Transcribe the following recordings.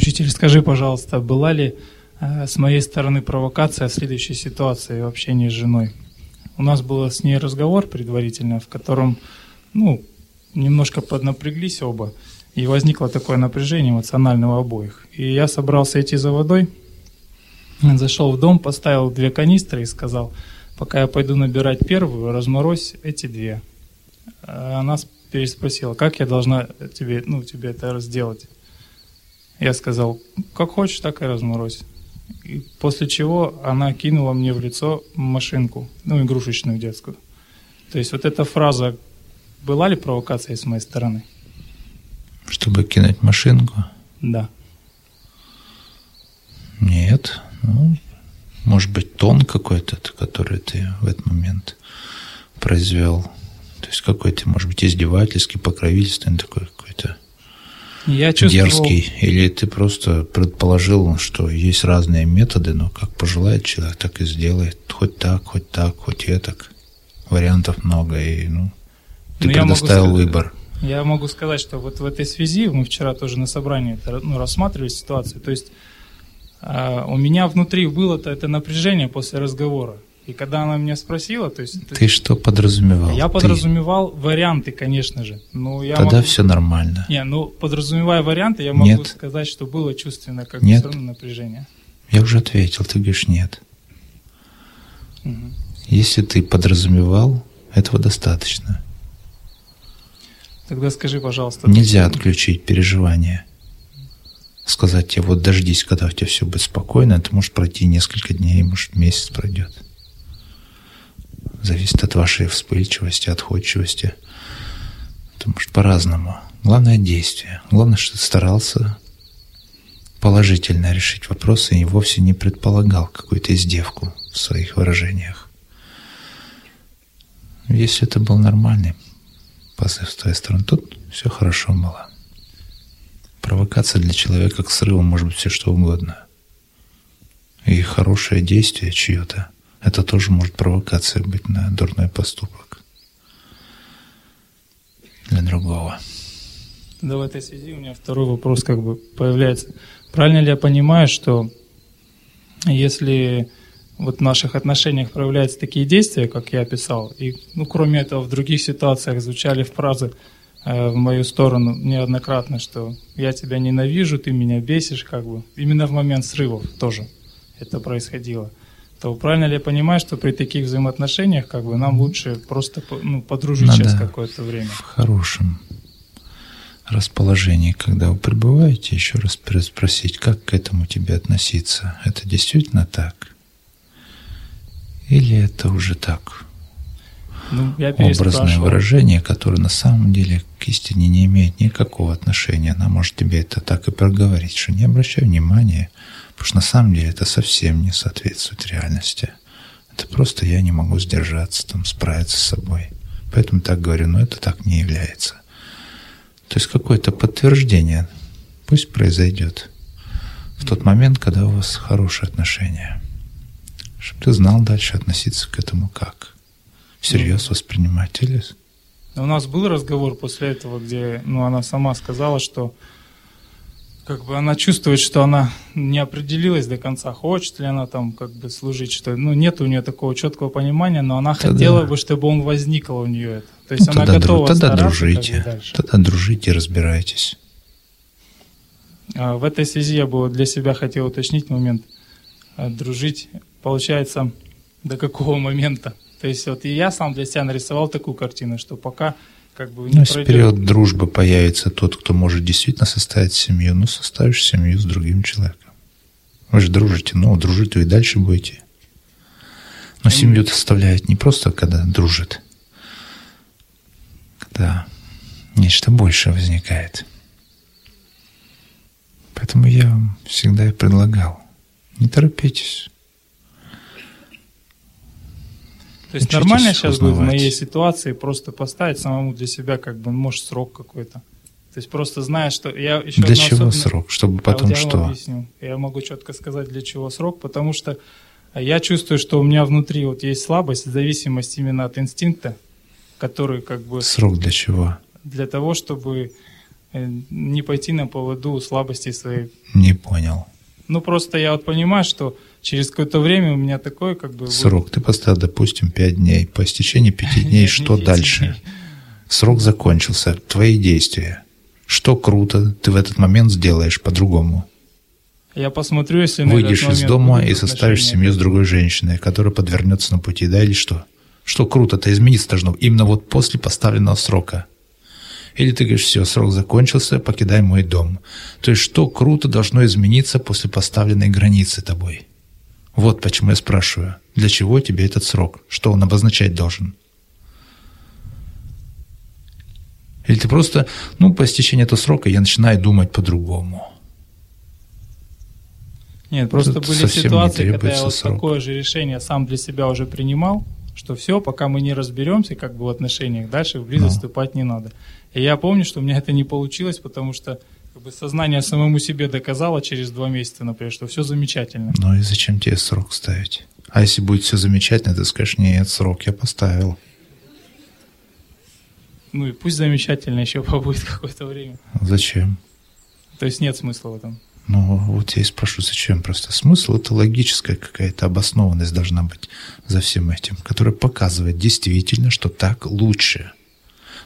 Учитель, скажи, пожалуйста, была ли э, с моей стороны провокация в следующей ситуации в общении с женой? У нас был с ней разговор предварительно, в котором, ну, немножко поднапряглись оба, и возникло такое напряжение эмоционального обоих. И я собрался идти за водой, зашел в дом, поставил две канистры и сказал, пока я пойду набирать первую, разморозь эти две. А она переспросила, как я должна тебе, ну, тебе это сделать? Я сказал, как хочешь, так и разморозь. И после чего она кинула мне в лицо машинку, ну, игрушечную детскую. То есть вот эта фраза, была ли провокация с моей стороны? Чтобы кинуть машинку? Да. Нет. Ну, может быть, тон какой-то, который ты в этот момент произвел. То есть какой-то, может быть, издевательский, покровительственный такой я чувствовал... дерзкий. Или ты просто предположил, что есть разные методы, но как пожелает человек, так и сделает. Хоть так, хоть так, хоть и так. Вариантов много, и ну, ты ну, предоставил могу... выбор. Я могу сказать, что вот в этой связи мы вчера тоже на собрании ну, рассматривали ситуацию. То есть э, у меня внутри было-то это напряжение после разговора. И когда она меня спросила, то есть... Ты что подразумевал? Я подразумевал варианты, конечно же. Но я Тогда могу... все нормально. Не, ну подразумевая варианты, я могу нет. сказать, что было чувственно как нет. все равно напряжение. Я уже ответил, ты говоришь нет. Угу. Если ты подразумевал, этого достаточно. Тогда скажи, пожалуйста. Нельзя отключить переживания. Сказать тебе, вот дождись, когда у тебя все будет спокойно, это может пройти несколько дней, может месяц пройдет. Зависит от вашей вспыльчивости, отходчивости. Это может по-разному. Главное действие. Главное, что ты старался положительно решить вопросы и вовсе не предполагал какую-то издевку в своих выражениях. Если это был нормальный позыв с твоей стороны. Тут все хорошо было. Провокация для человека к срыву может быть все что угодно. И хорошее действие чье-то, это тоже может провокация быть на дурной поступок для другого. Да, в этой связи у меня второй вопрос как бы появляется. Правильно ли я понимаю, что если вот в наших отношениях проявляются такие действия, как я описал, и, ну, кроме этого, в других ситуациях звучали фразы э, в мою сторону неоднократно, что я тебя ненавижу, ты меня бесишь, как бы. Именно в момент срывов тоже это происходило. То правильно ли я понимаю, что при таких взаимоотношениях, как бы, нам лучше просто ну, подружить Надо сейчас какое-то время? В хорошем расположении, когда вы пребываете, еще раз переспросить, как к этому тебе относиться. Это действительно так? Или это уже так? Ну, я Образное выражение, которое на самом деле к истине не имеет никакого отношения. Она может тебе это так и проговорить, что не обращай внимания, потому что на самом деле это совсем не соответствует реальности. Это просто я не могу сдержаться, там, справиться с собой. Поэтому так говорю, но это так не является. То есть какое-то подтверждение пусть произойдет в тот момент, когда у вас хорошие отношения чтобы ты знал дальше относиться к этому как. Всерьез ну, воспринимать или... У нас был разговор после этого, где ну, она сама сказала, что как бы она чувствует, что она не определилась до конца, хочет ли она там как бы служить, что ну нет у нее такого четкого понимания, но она тогда, хотела бы, чтобы он возникло у нее это. То есть ну, она тогда, готова Тогда дружите, тогда дружите, разбирайтесь. А в этой связи я бы для себя хотел уточнить момент. А, дружить получается, до какого момента. То есть вот и я сам для себя нарисовал такую картину, что пока как бы не ну, пройдет... период дружбы появится тот, кто может действительно составить семью, ну, составишь семью с другим человеком. Вы же дружите, ну, дружить вы и дальше будете. Но семью составляет не просто, когда дружит, когда нечто большее возникает. Поэтому я вам всегда и предлагал, не торопитесь. То есть нормально сейчас будет в моей ситуации просто поставить самому для себя, как бы, может, срок какой-то. То есть просто зная, что я еще Для чего особенно... срок? Чтобы потом я что? Вам объясню. Я могу четко сказать, для чего срок, потому что я чувствую, что у меня внутри вот есть слабость, зависимость именно от инстинкта, который как бы... Срок для чего? Для того, чтобы э, не пойти на поводу слабостей своей. Не понял. Ну, просто я вот понимаю, что через какое-то время у меня такое как бы... Срок. Ты поставил, допустим, 5 дней. По истечении 5 дней что дальше? Срок закончился. Твои действия. Что круто ты в этот момент сделаешь по-другому? Я посмотрю, если Выйдешь из дома и составишь семью с другой женщиной, которая подвернется на пути, да, или что? Что круто-то измениться должно именно вот после поставленного срока. Или ты говоришь, все, срок закончился, покидай мой дом. То есть что круто должно измениться после поставленной границы тобой? Вот почему я спрашиваю, для чего тебе этот срок? Что он обозначать должен? Или ты просто, ну, по истечении этого срока я начинаю думать по-другому. Нет, просто Тут были ситуации, когда я вот срок. такое же решение сам для себя уже принимал, что все, пока мы не разберемся как бы в отношениях, дальше в близость вступать не надо. И я помню, что у меня это не получилось, потому что как бы сознание самому себе доказало через два месяца, например, что все замечательно. Ну и зачем тебе срок ставить? А если будет все замечательно, ты скажешь, нет, срок я поставил. Ну и пусть замечательно еще побудет какое-то время. Зачем? То есть нет смысла в этом. Ну, вот я и спрошу, зачем? Просто смысл – это логическая какая-то обоснованность должна быть за всем этим, которая показывает действительно, что так лучше.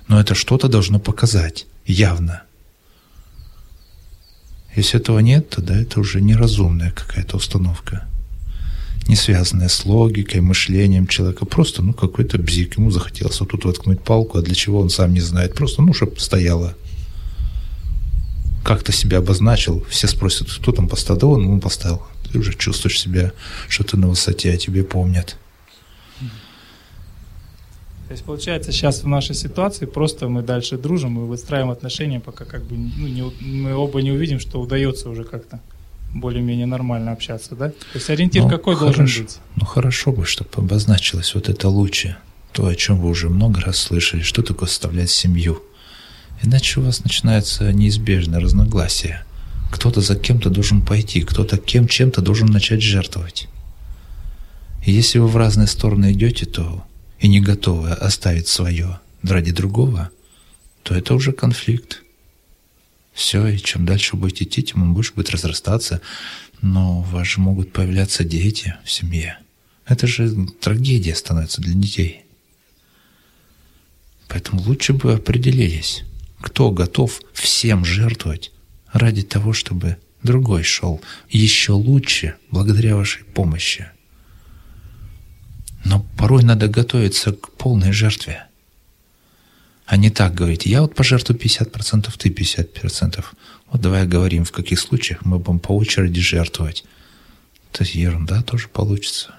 Но это что-то должно показать, явно. Если этого нет, тогда это уже неразумная какая-то установка. Не связанная с логикой, мышлением человека. Просто, ну, какой-то бзик. Ему захотелось вот тут воткнуть палку, а для чего он сам не знает. Просто, ну, чтобы стояла как-то себя обозначил, все спросят, кто там поставил, он, он поставил. Ты уже чувствуешь себя, что ты на высоте, а тебе помнят. То есть получается сейчас в нашей ситуации просто мы дальше дружим, мы выстраиваем отношения, пока как бы ну, не, мы оба не увидим, что удается уже как-то более-менее нормально общаться, да? То есть ориентир ну, какой хорошо, должен быть? Ну хорошо бы, чтобы обозначилось вот это лучше, то, о чем вы уже много раз слышали, что такое составлять семью. Иначе у вас начинается неизбежное разногласие. Кто-то за кем-то должен пойти, кто-то кем чем-то должен начать жертвовать. И если вы в разные стороны идете, то и не готовы оставить свое ради другого, то это уже конфликт. Все, и чем дальше будете идти, тем он больше будет разрастаться. Но у вас же могут появляться дети в семье. Это же трагедия становится для детей. Поэтому лучше бы определились, кто готов всем жертвовать ради того, чтобы другой шел еще лучше благодаря вашей помощи. Но порой надо готовиться к полной жертве. А не так говорить, я вот пожертвую 50%, ты 50%. Вот давай говорим, в каких случаях мы будем по очереди жертвовать. То есть ерунда тоже получится.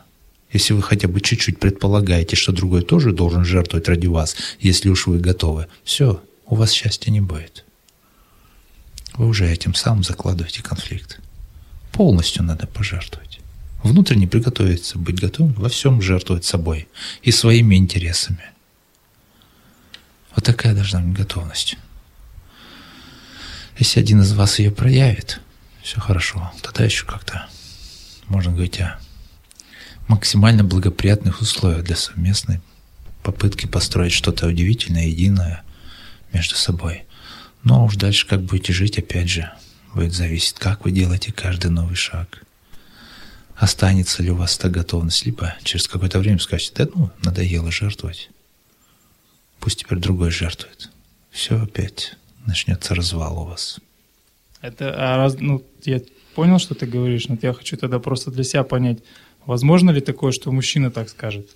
Если вы хотя бы чуть-чуть предполагаете, что другой тоже должен жертвовать ради вас, если уж вы готовы, все, у вас счастья не будет. Вы уже этим самым закладываете конфликт. Полностью надо пожертвовать. Внутренне приготовиться, быть готовым во всем жертвовать собой и своими интересами. Вот такая должна быть готовность. Если один из вас ее проявит, все хорошо. Тогда еще как-то можно говорить о максимально благоприятных условиях для совместной попытки построить что-то удивительное, единое, между собой. Но уж дальше как будете жить, опять же, будет зависеть, как вы делаете каждый новый шаг. Останется ли у вас эта готовность, либо через какое-то время скажете, да ну, надоело жертвовать. Пусть теперь другой жертвует. Все опять начнется развал у вас. Это, а раз, ну, я понял, что ты говоришь, но я хочу тогда просто для себя понять, возможно ли такое, что мужчина так скажет?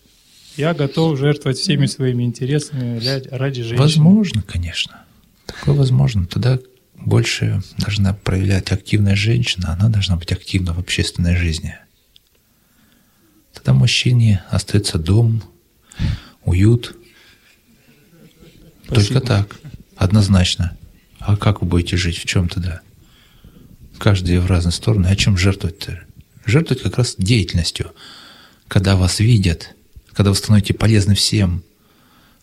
Я готов жертвовать всеми своими интересами ради женщины. Возможно, конечно. Такое возможно. Тогда больше должна проявлять активная женщина, она должна быть активна в общественной жизни. Тогда мужчине остается дом, уют. Спасибо. Только так, однозначно. А как вы будете жить? В чем тогда? Каждый в разные стороны. О чем жертвовать-то? Жертвовать как раз деятельностью. Когда вас видят – когда вы становитесь полезны всем.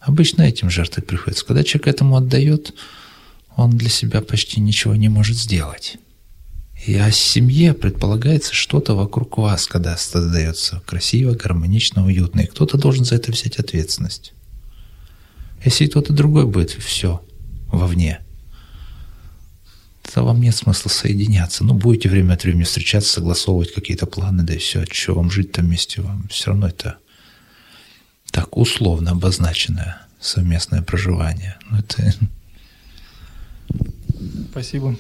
Обычно этим жертвовать приходится. Когда человек этому отдает, он для себя почти ничего не может сделать. И о семье предполагается что-то вокруг вас, когда создается красиво, гармонично, уютно. И кто-то должен за это взять ответственность. Если кто-то другой будет все вовне, то вам нет смысла соединяться. Ну, будете время от времени встречаться, согласовывать какие-то планы, да и все. Что вам жить там вместе? Вам все равно это так условно обозначенное совместное проживание. Ну, это... Спасибо.